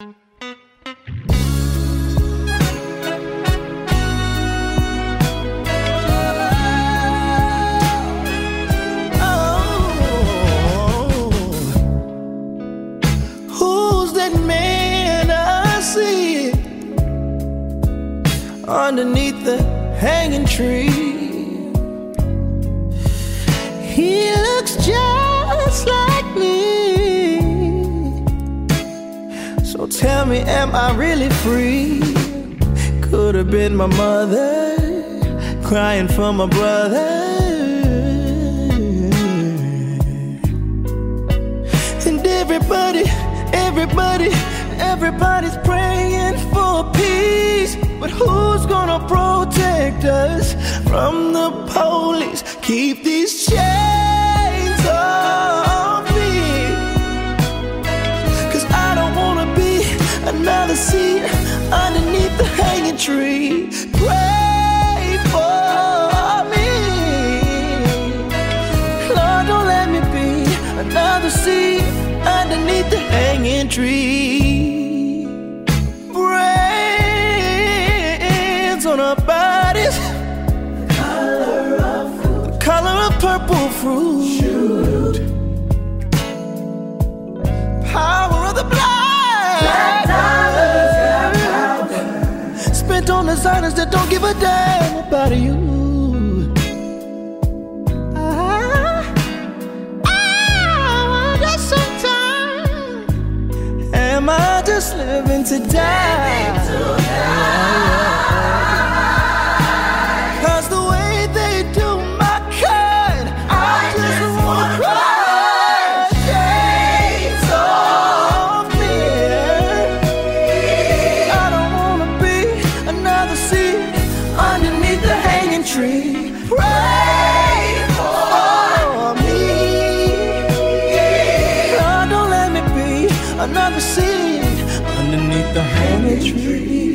Oh, underneath the hanging tree? He tell me, am I really free? Could have been my mother crying for my brother. And everybody, everybody, everybody's praying for peace. But who's gonna protect us from the police? Keep these chains the tree. Pray for me. Lord, don't let me be another seed underneath the hanging tree. Brains on our bodies. The color of purple fruit. Power on designers that don't give a damn about you. Ah, ah, just sometimes. Am I just living to die? Tree. Pray for me. Lord, don't let me be another seed underneath the hanging tree.